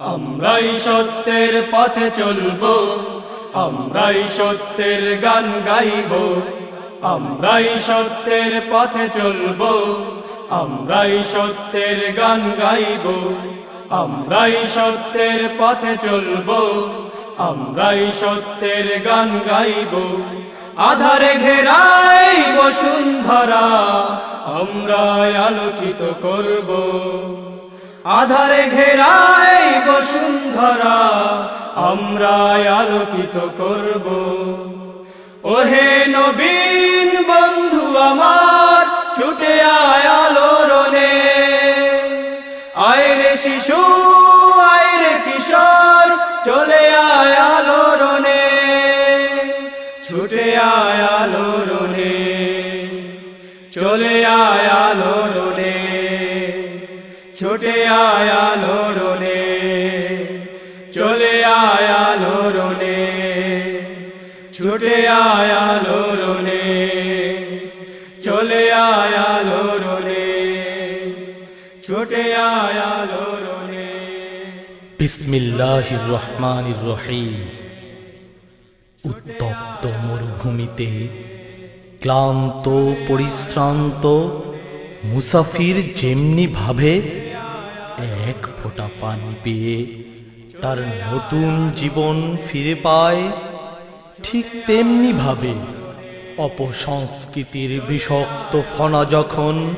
আমরাই সত্যের পথে চলবো, আমরাই সত্যের গান গাইব, আমরাই সত্যের পথে চলবো, আমরাই সত্যের গান গাইব, আমরাই সত্যের পথে চলবো, আমরাই সত্যের গান গাইব। আধারে ঘেরাই বসুন্ধরা আমরা আলোকিত করব। আধারে ঘেরাই বসুন্ধরা আমরা আলোকিত করব। ওহে নবীন বন্ধু আমার, ছুটে আয় আলোড়নে। আয়রে শিশু, আয়রে কিশোর, চলে আয় আলোড়নে। ছুটে আয় আলোড়নে, চলে আয় আলোড়নে। ছুটে আয় আলোড়নে চলে আয় আলোড়নে ছুটে আয় আলোড়নে চলে আয় আলোড়নে ছুটে আয় আলোড়নে বিসমিল্লাহির রহমানির রহিম। উত্তপ্ত মরুভূমিতে, ক্লান্ত, পরিশ্রান্ত, মুসাফির যেমনি ভাবে এক ফোঁটা পানি পেয়ে তার নতুন জীবন ফিরে পায়, ঠিক তেমনি ভাবে অপসংস্কৃতির বিষাক্ত ফনা যখন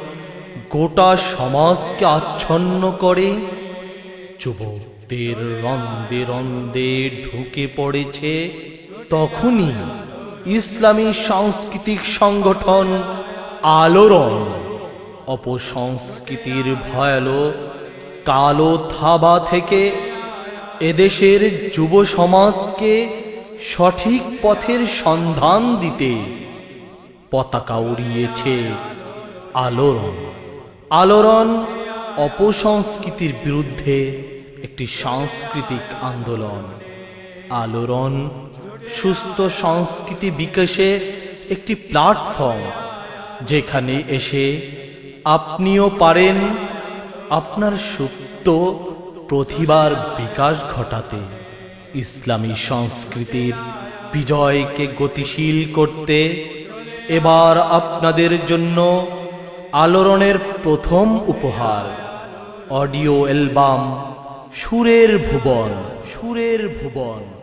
গোটা সমাজকে আচ্ছন্ন করে, যুবকদের রন্দে রন্দে ঢুকে পড়েছে। তখনই ইসলামী সাংস্কৃতিক সংগঠন আলোড়ন, অপসংস্কৃতির ভয়ালো কালো থাবা থেকে এদেশের যুব সমাজকে সঠিক পথের সন্ধান দিতে পতাকা উড়িয়েছে আলোড়ন। আলোড়ন অপসংস্কৃতির বিরুদ্ধে একটি সাংস্কৃতিক আন্দোলন। আলোড়ন সুস্থ সংস্কৃতি বিকাশে একটি প্ল্যাটফর্ম, যেখানে এসে আপনিও পারেন আপনার সুপ্ত প্রতিভার বিকাশ ঘটাতে ইসলামী সংস্কৃতির বিজয়কে গতিশীল করতে এবার আপনাদের জন্য আলোড়নের প্রথম উপহার, অডিও অ্যালবাম সুরের ভুবন সুরের ভুবন